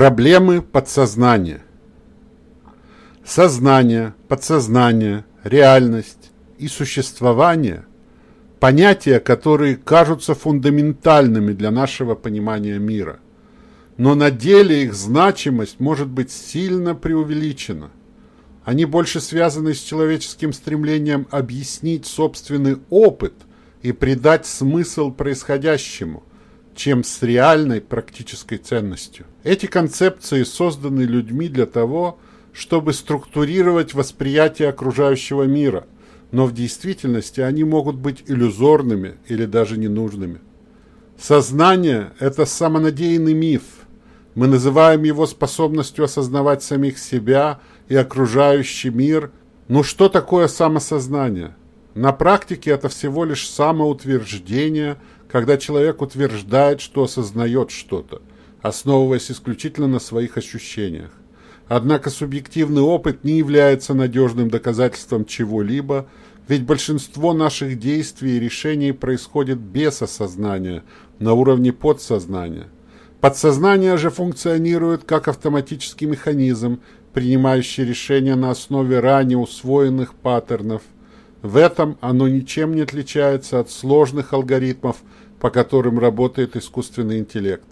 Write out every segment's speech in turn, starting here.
Проблемы подсознания. Сознание, подсознание, реальность и существование – понятия, которые кажутся фундаментальными для нашего понимания мира. Но на деле их значимость может быть сильно преувеличена. Они больше связаны с человеческим стремлением объяснить собственный опыт и придать смысл происходящему, чем с реальной практической ценностью. Эти концепции созданы людьми для того, чтобы структурировать восприятие окружающего мира, но в действительности они могут быть иллюзорными или даже ненужными. Сознание – это самонадеянный миф. Мы называем его способностью осознавать самих себя и окружающий мир. Но что такое самосознание? На практике это всего лишь самоутверждение – когда человек утверждает, что осознает что-то, основываясь исключительно на своих ощущениях. Однако субъективный опыт не является надежным доказательством чего-либо, ведь большинство наших действий и решений происходит без осознания, на уровне подсознания. Подсознание же функционирует как автоматический механизм, принимающий решения на основе ранее усвоенных паттернов. В этом оно ничем не отличается от сложных алгоритмов, по которым работает искусственный интеллект.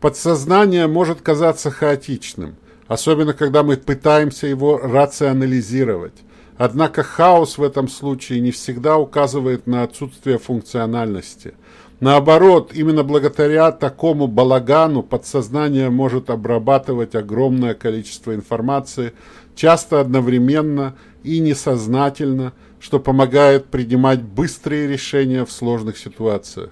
Подсознание может казаться хаотичным, особенно когда мы пытаемся его рационализировать. Однако хаос в этом случае не всегда указывает на отсутствие функциональности. Наоборот, именно благодаря такому балагану подсознание может обрабатывать огромное количество информации, часто одновременно и несознательно, что помогает принимать быстрые решения в сложных ситуациях.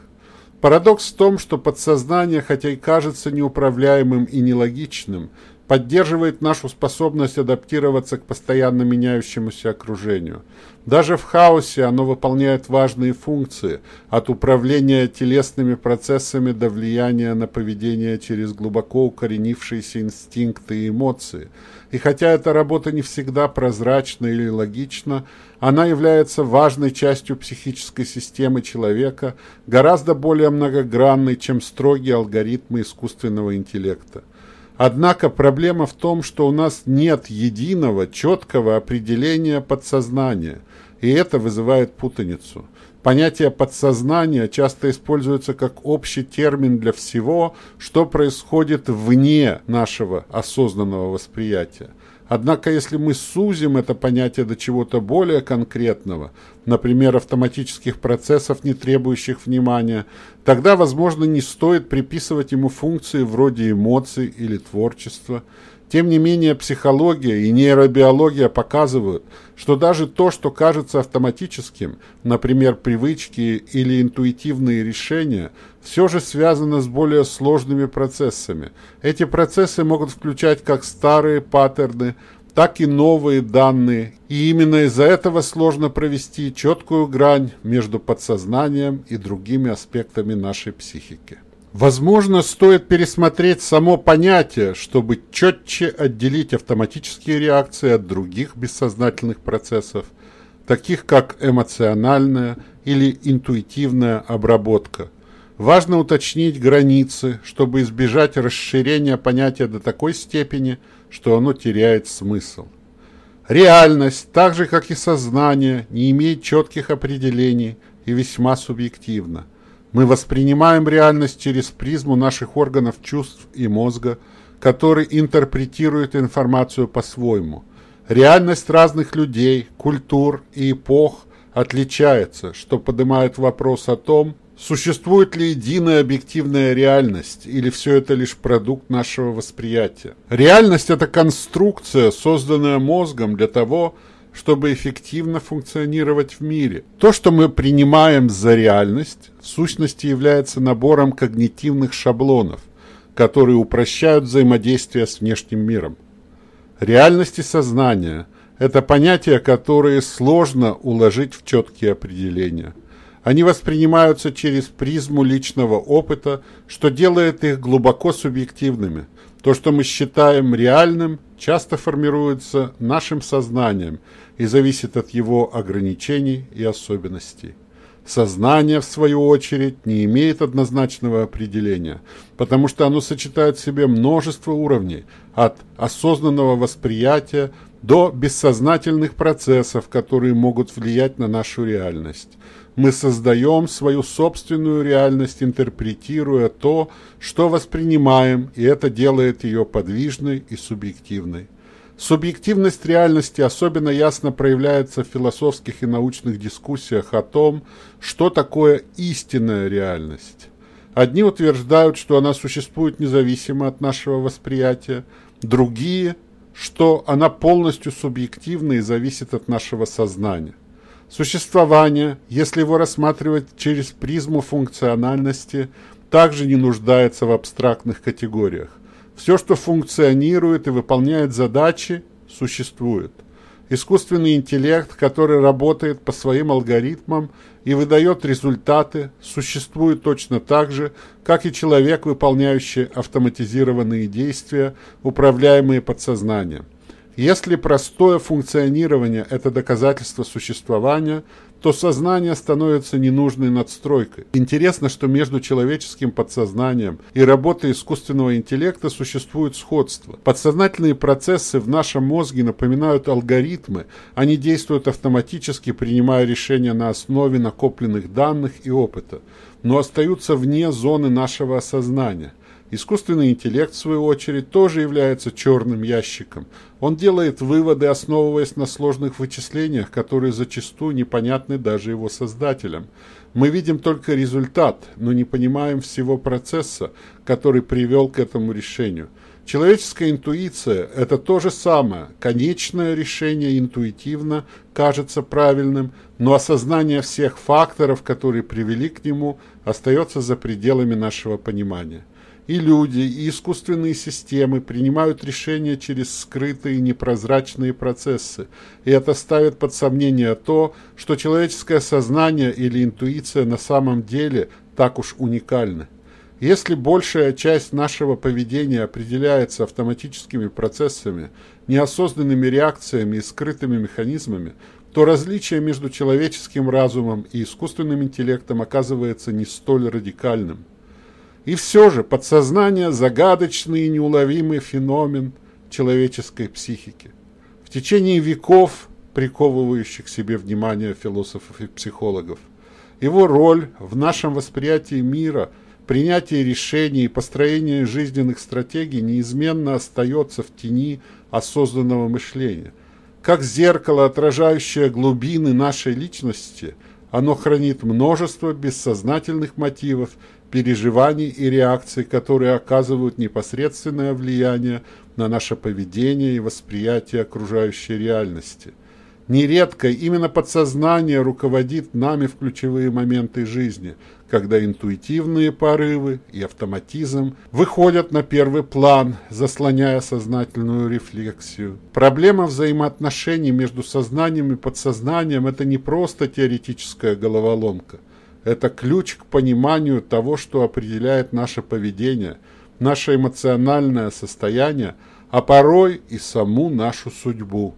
Парадокс в том, что подсознание, хотя и кажется неуправляемым и нелогичным, поддерживает нашу способность адаптироваться к постоянно меняющемуся окружению. Даже в хаосе оно выполняет важные функции, от управления телесными процессами до влияния на поведение через глубоко укоренившиеся инстинкты и эмоции – и хотя эта работа не всегда прозрачна или логична, она является важной частью психической системы человека, гораздо более многогранной, чем строгие алгоритмы искусственного интеллекта. Однако проблема в том, что у нас нет единого, четкого определения подсознания, и это вызывает путаницу – Понятие подсознания часто используется как общий термин для всего, что происходит вне нашего осознанного восприятия. Однако, если мы сузим это понятие до чего-то более конкретного, например, автоматических процессов, не требующих внимания, тогда, возможно, не стоит приписывать ему функции вроде эмоций или творчества. Тем не менее, психология и нейробиология показывают, что даже то, что кажется автоматическим, например, привычки или интуитивные решения, все же связано с более сложными процессами. Эти процессы могут включать как старые паттерны, так и новые данные, и именно из-за этого сложно провести четкую грань между подсознанием и другими аспектами нашей психики. Возможно, стоит пересмотреть само понятие, чтобы четче отделить автоматические реакции от других бессознательных процессов, таких как эмоциональная или интуитивная обработка. Важно уточнить границы, чтобы избежать расширения понятия до такой степени, что оно теряет смысл. Реальность, так же как и сознание, не имеет четких определений и весьма субъективна – мы воспринимаем реальность через призму наших органов чувств и мозга, который интерпретирует информацию по-своему. Реальность разных людей, культур и эпох отличается, что поднимает вопрос о том, Существует ли единая объективная реальность, или все это лишь продукт нашего восприятия? Реальность – это конструкция, созданная мозгом для того, чтобы эффективно функционировать в мире. То, что мы принимаем за реальность, в сущности является набором когнитивных шаблонов, которые упрощают взаимодействие с внешним миром. Реальность и сознание – это понятия, которые сложно уложить в четкие определения. Они воспринимаются через призму личного опыта, что делает их глубоко субъективными. То, что мы считаем реальным, часто формируется нашим сознанием и зависит от его ограничений и особенностей. Сознание, в свою очередь, не имеет однозначного определения, потому что оно сочетает в себе множество уровней, от осознанного восприятия до бессознательных процессов, которые могут влиять на нашу реальность. Мы создаем свою собственную реальность, интерпретируя то, что воспринимаем, и это делает ее подвижной и субъективной. Субъективность реальности особенно ясно проявляется в философских и научных дискуссиях о том, что такое истинная реальность. Одни утверждают, что она существует независимо от нашего восприятия, другие, что она полностью субъективна и зависит от нашего сознания. Существование, если его рассматривать через призму функциональности, также не нуждается в абстрактных категориях. Все, что функционирует и выполняет задачи, существует. Искусственный интеллект, который работает по своим алгоритмам и выдает результаты, существует точно так же, как и человек, выполняющий автоматизированные действия, управляемые подсознанием. Если простое функционирование – это доказательство существования, то сознание становится ненужной надстройкой. Интересно, что между человеческим подсознанием и работой искусственного интеллекта существует сходство. Подсознательные процессы в нашем мозге напоминают алгоритмы, они действуют автоматически, принимая решения на основе накопленных данных и опыта, но остаются вне зоны нашего осознания. Искусственный интеллект, в свою очередь, тоже является черным ящиком. Он делает выводы, основываясь на сложных вычислениях, которые зачастую непонятны даже его создателям. Мы видим только результат, но не понимаем всего процесса, который привел к этому решению. Человеческая интуиция – это то же самое. Конечное решение интуитивно кажется правильным, но осознание всех факторов, которые привели к нему, остается за пределами нашего понимания и люди, и искусственные системы принимают решения через скрытые непрозрачные процессы, и это ставит под сомнение то, что человеческое сознание или интуиция на самом деле так уж уникальны. Если большая часть нашего поведения определяется автоматическими процессами, неосознанными реакциями и скрытыми механизмами, то различие между человеческим разумом и искусственным интеллектом оказывается не столь радикальным. И все же подсознание – загадочный и неуловимый феномен человеческой психики. В течение веков приковывающих к себе внимание философов и психологов. Его роль в нашем восприятии мира, принятии решений и построении жизненных стратегий неизменно остается в тени осознанного мышления. Как зеркало, отражающее глубины нашей личности, оно хранит множество бессознательных мотивов переживаний и реакций, которые оказывают непосредственное влияние на наше поведение и восприятие окружающей реальности. Нередко именно подсознание руководит нами в ключевые моменты жизни, когда интуитивные порывы и автоматизм выходят на первый план, заслоняя сознательную рефлексию. Проблема взаимоотношений между сознанием и подсознанием – это не просто теоретическая головоломка. Это ключ к пониманию того, что определяет наше поведение, наше эмоциональное состояние, а порой и саму нашу судьбу.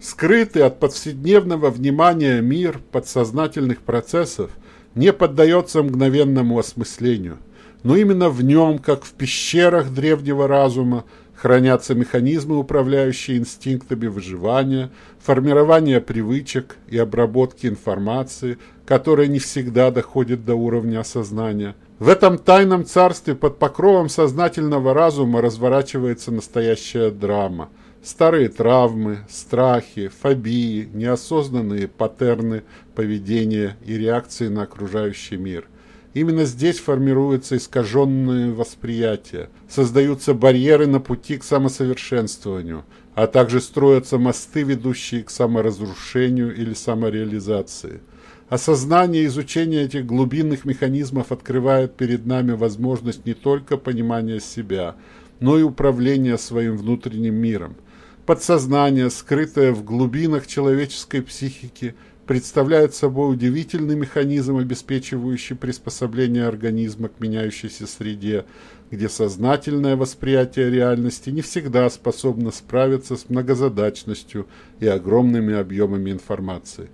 Скрытый от повседневного внимания мир подсознательных процессов не поддается мгновенному осмыслению, но именно в нем, как в пещерах древнего разума, хранятся механизмы, управляющие инстинктами выживания, формирования привычек и обработки информации, которая не всегда доходит до уровня осознания. В этом тайном царстве под покровом сознательного разума разворачивается настоящая драма. Старые травмы, страхи, фобии, неосознанные паттерны поведения и реакции на окружающий мир – Именно здесь формируется искаженное восприятие, создаются барьеры на пути к самосовершенствованию, а также строятся мосты, ведущие к саморазрушению или самореализации. Осознание и изучение этих глубинных механизмов открывает перед нами возможность не только понимания себя, но и управления своим внутренним миром. Подсознание, скрытое в глубинах человеческой психики, представляет собой удивительный механизм, обеспечивающий приспособление организма к меняющейся среде, где сознательное восприятие реальности не всегда способно справиться с многозадачностью и огромными объемами информации.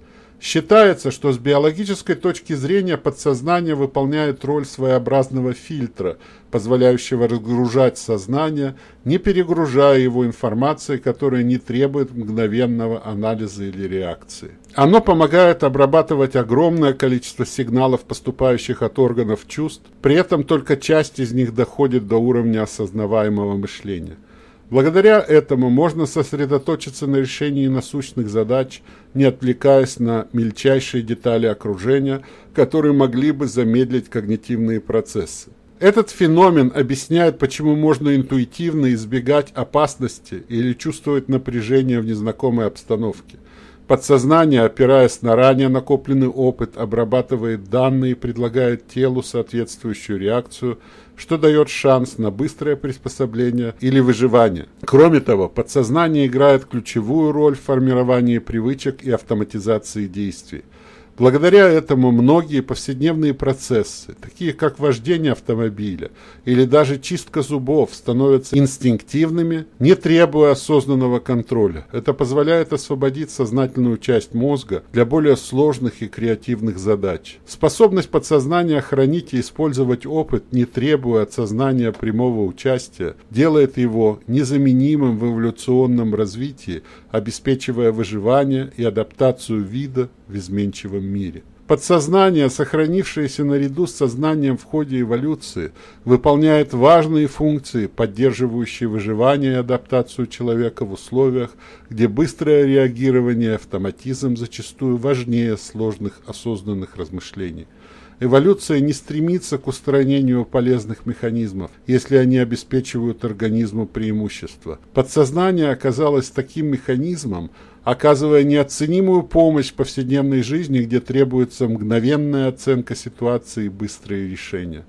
Считается, что с биологической точки зрения подсознание выполняет роль своеобразного фильтра, позволяющего разгружать сознание, не перегружая его информацией, которая не требует мгновенного анализа или реакции. Оно помогает обрабатывать огромное количество сигналов, поступающих от органов чувств, при этом только часть из них доходит до уровня осознаваемого мышления. Благодаря этому можно сосредоточиться на решении насущных задач, не отвлекаясь на мельчайшие детали окружения, которые могли бы замедлить когнитивные процессы. Этот феномен объясняет, почему можно интуитивно избегать опасности или чувствовать напряжение в незнакомой обстановке. Подсознание, опираясь на ранее накопленный опыт, обрабатывает данные и предлагает телу соответствующую реакцию, что дает шанс на быстрое приспособление или выживание. Кроме того, подсознание играет ключевую роль в формировании привычек и автоматизации действий. Благодаря этому многие повседневные процессы, такие как вождение автомобиля или даже чистка зубов, становятся инстинктивными, не требуя осознанного контроля. Это позволяет освободить сознательную часть мозга для более сложных и креативных задач. Способность подсознания хранить и использовать опыт, не требуя от сознания прямого участия, делает его незаменимым в эволюционном развитии, обеспечивая выживание и адаптацию вида в изменчивом мире. Подсознание, сохранившееся наряду с сознанием в ходе эволюции, выполняет важные функции, поддерживающие выживание и адаптацию человека в условиях, где быстрое реагирование и автоматизм зачастую важнее сложных осознанных размышлений. Эволюция не стремится к устранению полезных механизмов, если они обеспечивают организму преимущество. Подсознание оказалось таким механизмом, оказывая неоценимую помощь в повседневной жизни, где требуется мгновенная оценка ситуации и быстрые решения.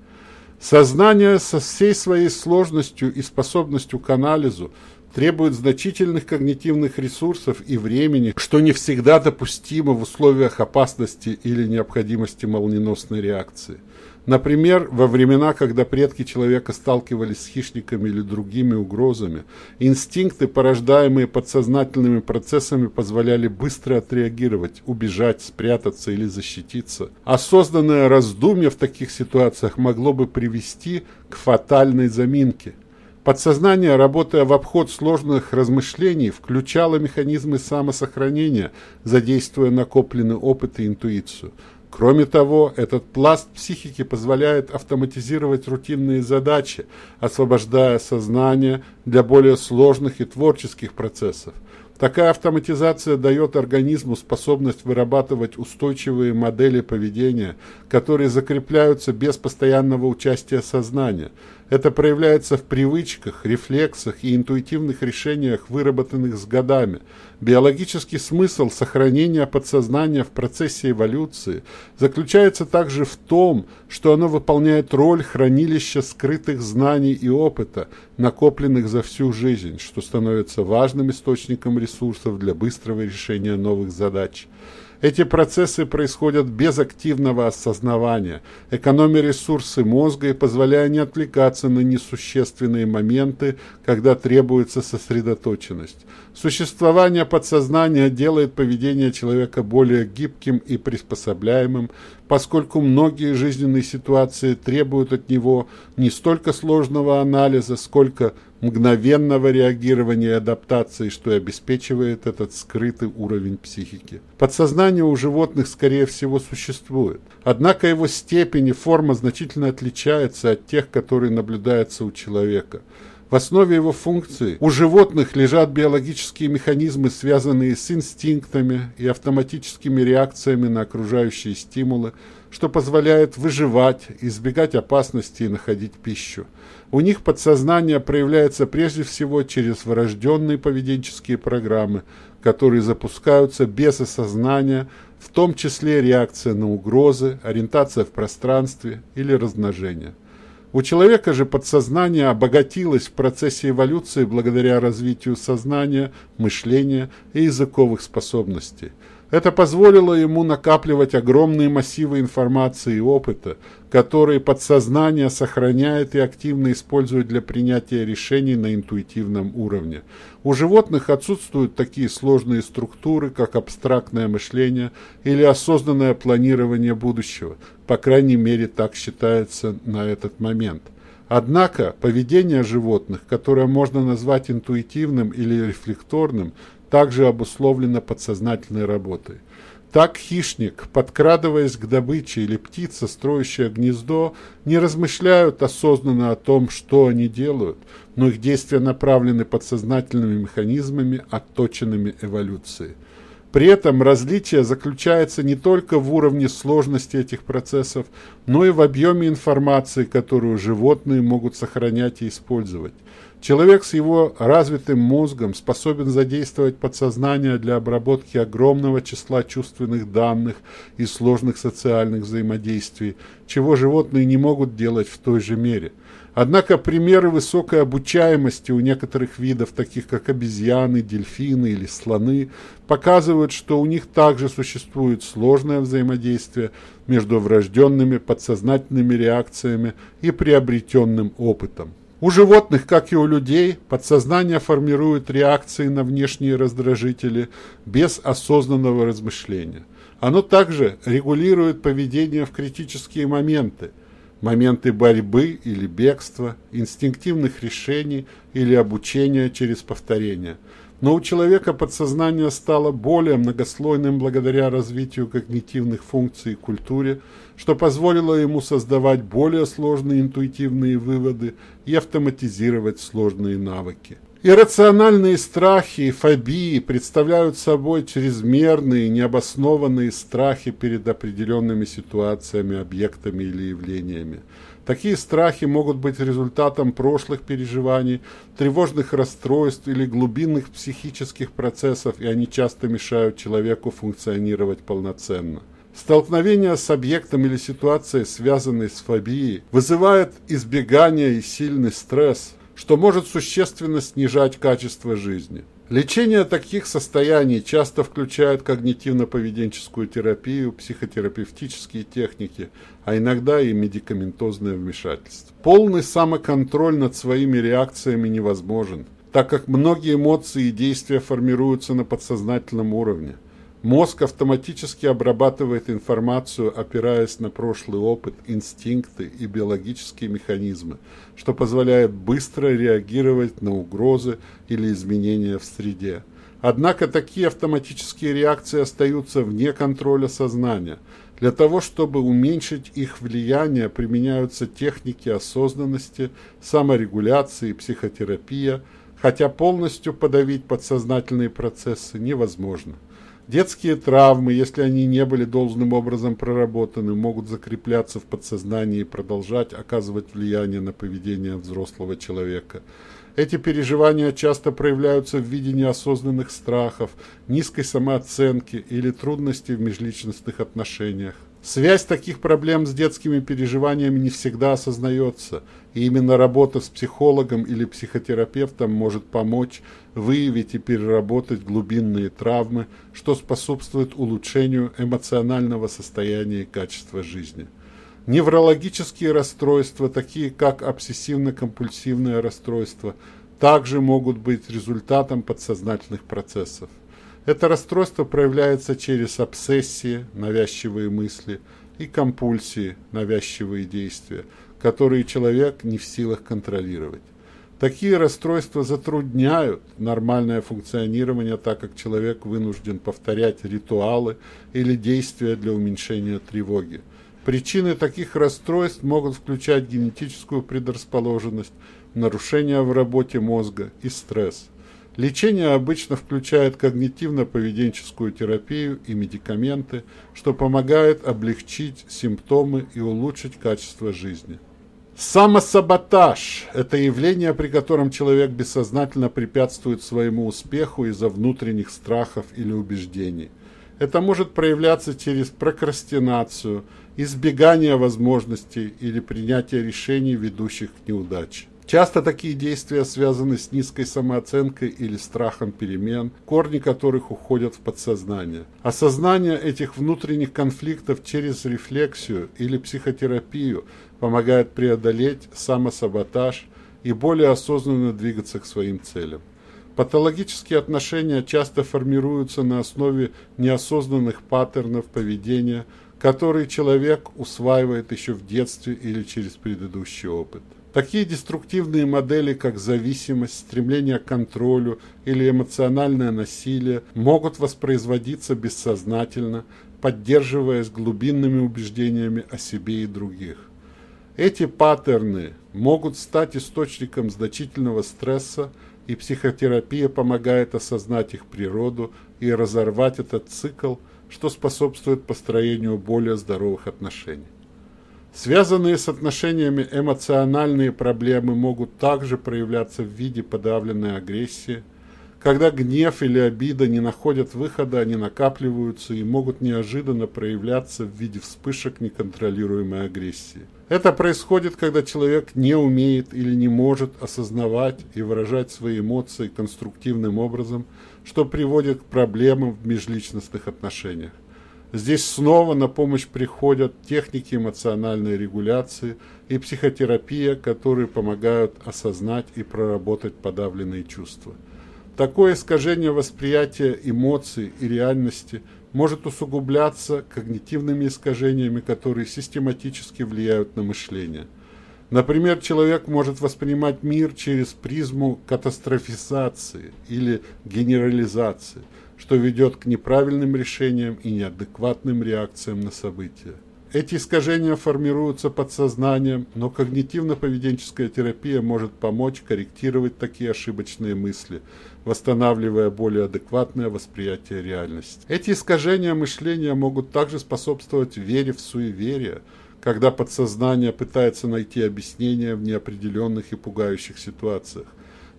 Сознание со всей своей сложностью и способностью к анализу требует значительных когнитивных ресурсов и времени, что не всегда допустимо в условиях опасности или необходимости молниеносной реакции. Например, во времена, когда предки человека сталкивались с хищниками или другими угрозами, инстинкты, порождаемые подсознательными процессами, позволяли быстро отреагировать, убежать, спрятаться или защититься. Осознанное раздумье в таких ситуациях могло бы привести к фатальной заминке. Подсознание, работая в обход сложных размышлений, включало механизмы самосохранения, задействуя накопленный опыт и интуицию – Кроме того, этот пласт психики позволяет автоматизировать рутинные задачи, освобождая сознание для более сложных и творческих процессов. Такая автоматизация дает организму способность вырабатывать устойчивые модели поведения, которые закрепляются без постоянного участия сознания – это проявляется в привычках, рефлексах и интуитивных решениях, выработанных с годами. Биологический смысл сохранения подсознания в процессе эволюции заключается также в том, что оно выполняет роль хранилища скрытых знаний и опыта, накопленных за всю жизнь, что становится важным источником ресурсов для быстрого решения новых задач. Эти процессы происходят без активного осознавания, экономя ресурсы мозга и позволяя не отвлекаться на несущественные моменты, когда требуется сосредоточенность. Существование подсознания делает поведение человека более гибким и приспособляемым, поскольку многие жизненные ситуации требуют от него не столько сложного анализа, сколько мгновенного реагирования и адаптации, что и обеспечивает этот скрытый уровень психики. Подсознание у животных, скорее всего, существует. Однако его степень и форма значительно отличаются от тех, которые наблюдаются у человека. В основе его функции у животных лежат биологические механизмы, связанные с инстинктами и автоматическими реакциями на окружающие стимулы, что позволяет выживать, избегать опасности и находить пищу. У них подсознание проявляется прежде всего через врожденные поведенческие программы, которые запускаются без осознания, в том числе реакция на угрозы, ориентация в пространстве или размножение. У человека же подсознание обогатилось в процессе эволюции благодаря развитию сознания, мышления и языковых способностей. Это позволило ему накапливать огромные массивы информации и опыта, которые подсознание сохраняет и активно использует для принятия решений на интуитивном уровне. У животных отсутствуют такие сложные структуры, как абстрактное мышление или осознанное планирование будущего. По крайней мере, так считается на этот момент. Однако поведение животных, которое можно назвать интуитивным или рефлекторным, также обусловлено подсознательной работой. Так хищник, подкрадываясь к добыче или птица, строящая гнездо, не размышляют осознанно о том, что они делают, но их действия направлены подсознательными механизмами, отточенными эволюцией. При этом различие заключается не только в уровне сложности этих процессов, но и в объеме информации, которую животные могут сохранять и использовать. Человек с его развитым мозгом способен задействовать подсознание для обработки огромного числа чувственных данных и сложных социальных взаимодействий, чего животные не могут делать в той же мере. Однако примеры высокой обучаемости у некоторых видов, таких как обезьяны, дельфины или слоны, показывают, что у них также существует сложное взаимодействие между врожденными подсознательными реакциями и приобретенным опытом. У животных, как и у людей, подсознание формирует реакции на внешние раздражители без осознанного размышления. Оно также регулирует поведение в критические моменты, моменты борьбы или бегства, инстинктивных решений или обучения через повторение – но у человека подсознание стало более многослойным благодаря развитию когнитивных функций и культуре, что позволило ему создавать более сложные интуитивные выводы и автоматизировать сложные навыки. Иррациональные страхи и фобии представляют собой чрезмерные, необоснованные страхи перед определенными ситуациями, объектами или явлениями. Такие страхи могут быть результатом прошлых переживаний, тревожных расстройств или глубинных психических процессов, и они часто мешают человеку функционировать полноценно. Столкновение с объектом или ситуацией, связанной с фобией, вызывает избегание и сильный стресс, что может существенно снижать качество жизни. Лечение таких состояний часто включает когнитивно-поведенческую терапию, психотерапевтические техники, а иногда и медикаментозное вмешательство. Полный самоконтроль над своими реакциями невозможен, так как многие эмоции и действия формируются на подсознательном уровне. Мозг автоматически обрабатывает информацию, опираясь на прошлый опыт, инстинкты и биологические механизмы, что позволяет быстро реагировать на угрозы или изменения в среде. Однако такие автоматические реакции остаются вне контроля сознания. Для того, чтобы уменьшить их влияние, применяются техники осознанности, саморегуляции, психотерапия, хотя полностью подавить подсознательные процессы невозможно. Детские травмы, если они не были должным образом проработаны, могут закрепляться в подсознании и продолжать оказывать влияние на поведение взрослого человека. Эти переживания часто проявляются в виде неосознанных страхов, низкой самооценки или трудностей в межличностных отношениях. Связь таких проблем с детскими переживаниями не всегда осознается, и именно работа с психологом или психотерапевтом может помочь выявить и переработать глубинные травмы, что способствует улучшению эмоционального состояния и качества жизни. Неврологические расстройства, такие как обсессивно-компульсивное расстройство, также могут быть результатом подсознательных процессов. Это расстройство проявляется через обсессии, навязчивые мысли, и компульсии, навязчивые действия, которые человек не в силах контролировать. Такие расстройства затрудняют нормальное функционирование, так как человек вынужден повторять ритуалы или действия для уменьшения тревоги. Причины таких расстройств могут включать генетическую предрасположенность, нарушения в работе мозга и стресс. Лечение обычно включает когнитивно-поведенческую терапию и медикаменты, что помогает облегчить симптомы и улучшить качество жизни. Самосаботаж – это явление, при котором человек бессознательно препятствует своему успеху из-за внутренних страхов или убеждений. Это может проявляться через прокрастинацию, избегание возможностей или принятие решений, ведущих к неудаче. Часто такие действия связаны с низкой самооценкой или страхом перемен, корни которых уходят в подсознание. Осознание этих внутренних конфликтов через рефлексию или психотерапию помогает преодолеть самосаботаж и более осознанно двигаться к своим целям. Патологические отношения часто формируются на основе неосознанных паттернов поведения, которые человек усваивает еще в детстве или через предыдущий опыт. Такие деструктивные модели, как зависимость, стремление к контролю или эмоциональное насилие, могут воспроизводиться бессознательно, поддерживаясь глубинными убеждениями о себе и других. Эти паттерны могут стать источником значительного стресса, и психотерапия помогает осознать их природу и разорвать этот цикл, что способствует построению более здоровых отношений. Связанные с отношениями эмоциональные проблемы могут также проявляться в виде подавленной агрессии. Когда гнев или обида не находят выхода, они накапливаются и могут неожиданно проявляться в виде вспышек неконтролируемой агрессии. Это происходит, когда человек не умеет или не может осознавать и выражать свои эмоции конструктивным образом, что приводит к проблемам в межличностных отношениях. Здесь снова на помощь приходят техники эмоциональной регуляции и психотерапия, которые помогают осознать и проработать подавленные чувства. Такое искажение восприятия эмоций и реальности может усугубляться когнитивными искажениями, которые систематически влияют на мышление. Например, человек может воспринимать мир через призму катастрофизации или генерализации – что ведет к неправильным решениям и неадекватным реакциям на события. Эти искажения формируются подсознанием, но когнитивно-поведенческая терапия может помочь корректировать такие ошибочные мысли, восстанавливая более адекватное восприятие реальности. Эти искажения мышления могут также способствовать вере в суеверие, когда подсознание пытается найти объяснение в неопределенных и пугающих ситуациях.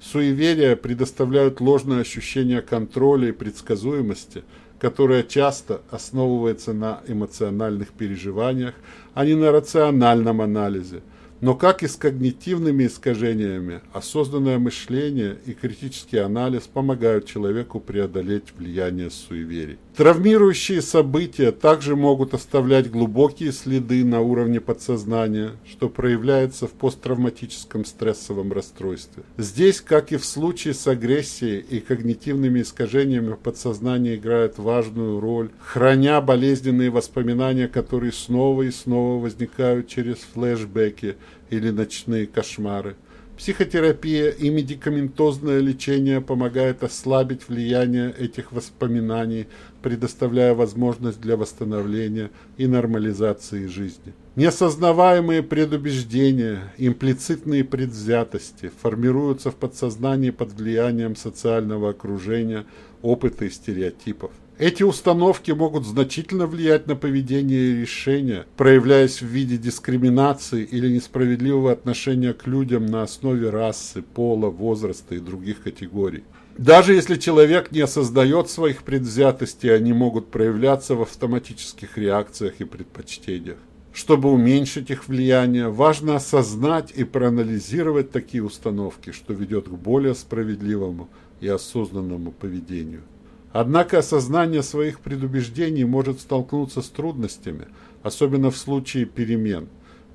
Суеверия предоставляют ложное ощущение контроля и предсказуемости, которое часто основывается на эмоциональных переживаниях, а не на рациональном анализе – но как и с когнитивными искажениями, осознанное мышление и критический анализ помогают человеку преодолеть влияние суеверий. Травмирующие события также могут оставлять глубокие следы на уровне подсознания, что проявляется в посттравматическом стрессовом расстройстве. Здесь, как и в случае с агрессией и когнитивными искажениями, подсознание играет важную роль, храня болезненные воспоминания, которые снова и снова возникают через флешбеки, или ночные кошмары. Психотерапия и медикаментозное лечение помогают ослабить влияние этих воспоминаний, предоставляя возможность для восстановления и нормализации жизни. Неосознаваемые предубеждения, имплицитные предвзятости формируются в подсознании под влиянием социального окружения, опыта и стереотипов. Эти установки могут значительно влиять на поведение и решения, проявляясь в виде дискриминации или несправедливого отношения к людям на основе расы, пола, возраста и других категорий. Даже если человек не осознает своих предвзятостей, они могут проявляться в автоматических реакциях и предпочтениях. Чтобы уменьшить их влияние, важно осознать и проанализировать такие установки, что ведет к более справедливому и осознанному поведению. Однако осознание своих предубеждений может столкнуться с трудностями, особенно в случае перемен.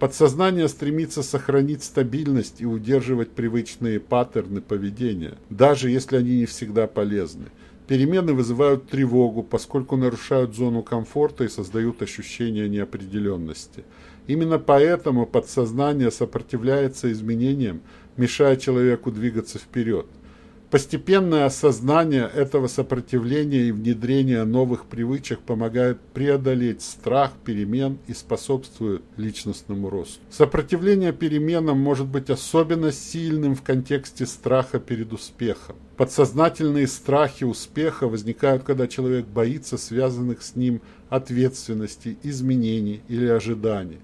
Подсознание стремится сохранить стабильность и удерживать привычные паттерны поведения, даже если они не всегда полезны. Перемены вызывают тревогу, поскольку нарушают зону комфорта и создают ощущение неопределенности. Именно поэтому подсознание сопротивляется изменениям, мешая человеку двигаться вперед. Постепенное осознание этого сопротивления и внедрение новых привычек помогает преодолеть страх перемен и способствует личностному росту. Сопротивление переменам может быть особенно сильным в контексте страха перед успехом. Подсознательные страхи успеха возникают, когда человек боится связанных с ним ответственности, изменений или ожиданий.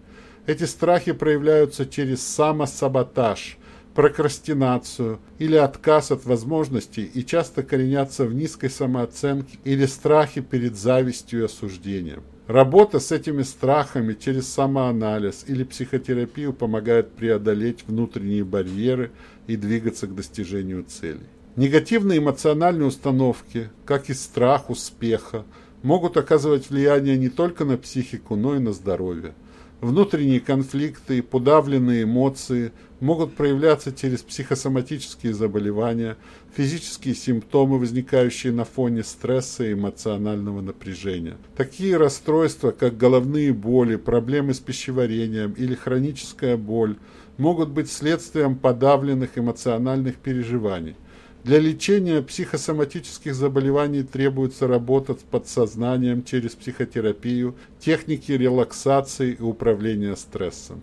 Эти страхи проявляются через самосаботаж – прокрастинацию или отказ от возможностей и часто коренятся в низкой самооценке или страхе перед завистью и осуждением. Работа с этими страхами через самоанализ или психотерапию помогает преодолеть внутренние барьеры и двигаться к достижению целей. Негативные эмоциональные установки, как и страх успеха, могут оказывать влияние не только на психику, но и на здоровье. Внутренние конфликты подавленные эмоции могут проявляться через психосоматические заболевания, физические симптомы, возникающие на фоне стресса и эмоционального напряжения. Такие расстройства, как головные боли, проблемы с пищеварением или хроническая боль, могут быть следствием подавленных эмоциональных переживаний – для лечения психосоматических заболеваний требуется работа с подсознанием через психотерапию, техники релаксации и управления стрессом.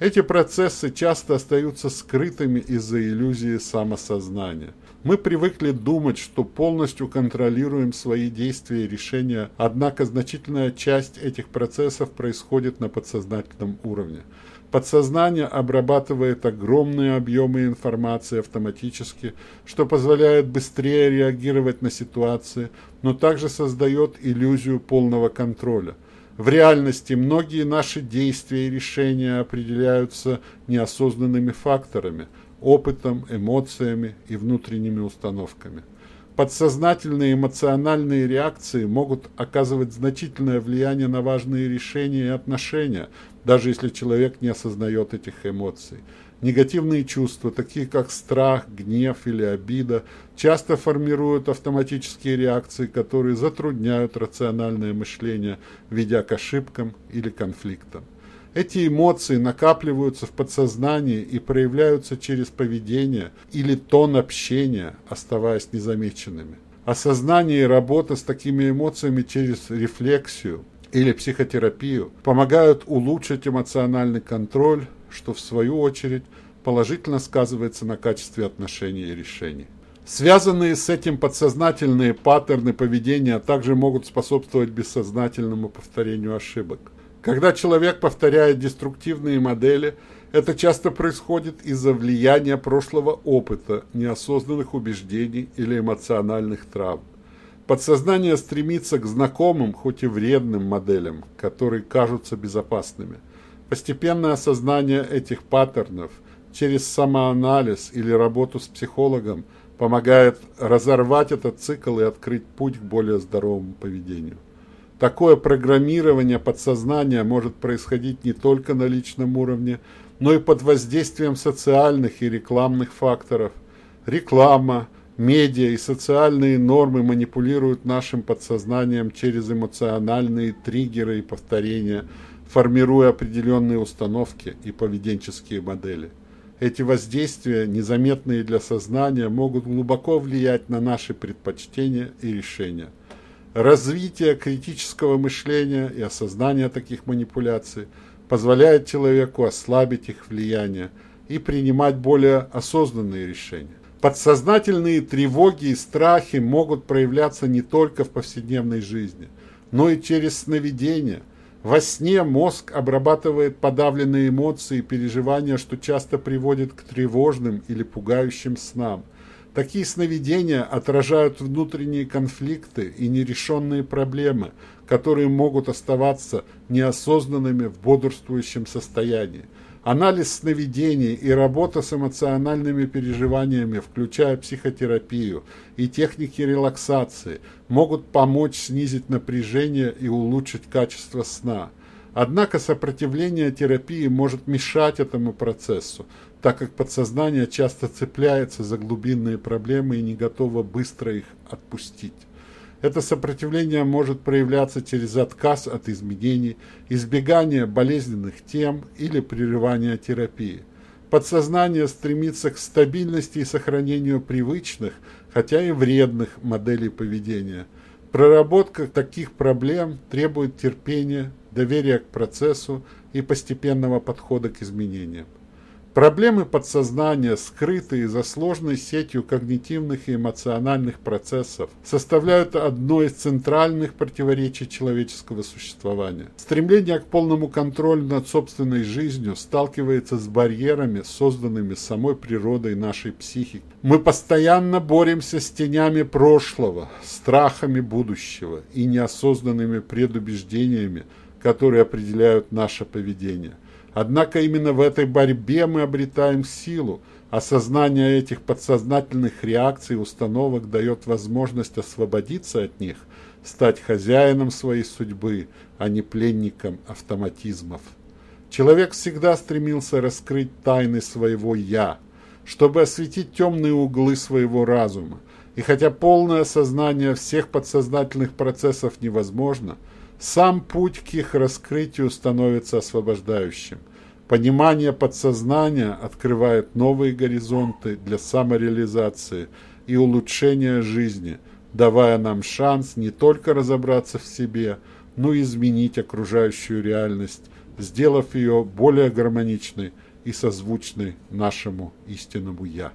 Эти процессы часто остаются скрытыми из-за иллюзии самосознания. Мы привыкли думать, что полностью контролируем свои действия и решения, однако значительная часть этих процессов происходит на подсознательном уровне. Подсознание обрабатывает огромные объемы информации автоматически, что позволяет быстрее реагировать на ситуации, но также создает иллюзию полного контроля. В реальности многие наши действия и решения определяются неосознанными факторами, опытом, эмоциями и внутренними установками. Подсознательные эмоциональные реакции могут оказывать значительное влияние на важные решения и отношения, даже если человек не осознает этих эмоций. Негативные чувства, такие как страх, гнев или обида, часто формируют автоматические реакции, которые затрудняют рациональное мышление, ведя к ошибкам или конфликтам. Эти эмоции накапливаются в подсознании и проявляются через поведение или тон общения, оставаясь незамеченными. Осознание и работа с такими эмоциями через рефлексию или психотерапию помогают улучшить эмоциональный контроль, что в свою очередь положительно сказывается на качестве отношений и решений. Связанные с этим подсознательные паттерны поведения также могут способствовать бессознательному повторению ошибок – когда человек повторяет деструктивные модели, это часто происходит из-за влияния прошлого опыта, неосознанных убеждений или эмоциональных травм. Подсознание стремится к знакомым, хоть и вредным моделям, которые кажутся безопасными. Постепенное осознание этих паттернов через самоанализ или работу с психологом помогает разорвать этот цикл и открыть путь к более здоровому поведению. Такое программирование подсознания может происходить не только на личном уровне, но и под воздействием социальных и рекламных факторов. Реклама, медиа и социальные нормы манипулируют нашим подсознанием через эмоциональные триггеры и повторения, формируя определенные установки и поведенческие модели. Эти воздействия, незаметные для сознания, могут глубоко влиять на наши предпочтения и решения – Развитие критического мышления и осознание таких манипуляций позволяет человеку ослабить их влияние и принимать более осознанные решения. Подсознательные тревоги и страхи могут проявляться не только в повседневной жизни, но и через сновидения. Во сне мозг обрабатывает подавленные эмоции и переживания, что часто приводит к тревожным или пугающим снам. Такие сновидения отражают внутренние конфликты и нерешенные проблемы, которые могут оставаться неосознанными в бодрствующем состоянии. Анализ сновидений и работа с эмоциональными переживаниями, включая психотерапию и техники релаксации, могут помочь снизить напряжение и улучшить качество сна. Однако сопротивление терапии может мешать этому процессу, так как подсознание часто цепляется за глубинные проблемы и не готово быстро их отпустить. Это сопротивление может проявляться через отказ от изменений, избегание болезненных тем или прерывание терапии. Подсознание стремится к стабильности и сохранению привычных, хотя и вредных моделей поведения. Проработка таких проблем требует терпения, доверия к процессу и постепенного подхода к изменениям. Проблемы подсознания, скрытые за сложной сетью когнитивных и эмоциональных процессов, составляют одно из центральных противоречий человеческого существования. Стремление к полному контролю над собственной жизнью сталкивается с барьерами, созданными самой природой нашей психики. Мы постоянно боремся с тенями прошлого, страхами будущего и неосознанными предубеждениями, которые определяют наше поведение. Однако именно в этой борьбе мы обретаем силу. Осознание этих подсознательных реакций и установок дает возможность освободиться от них, стать хозяином своей судьбы, а не пленником автоматизмов. Человек всегда стремился раскрыть тайны своего «я», чтобы осветить темные углы своего разума. И хотя полное осознание всех подсознательных процессов невозможно – сам путь к их раскрытию становится освобождающим. Понимание подсознания открывает новые горизонты для самореализации и улучшения жизни, давая нам шанс не только разобраться в себе, но и изменить окружающую реальность, сделав ее более гармоничной и созвучной нашему истинному «Я».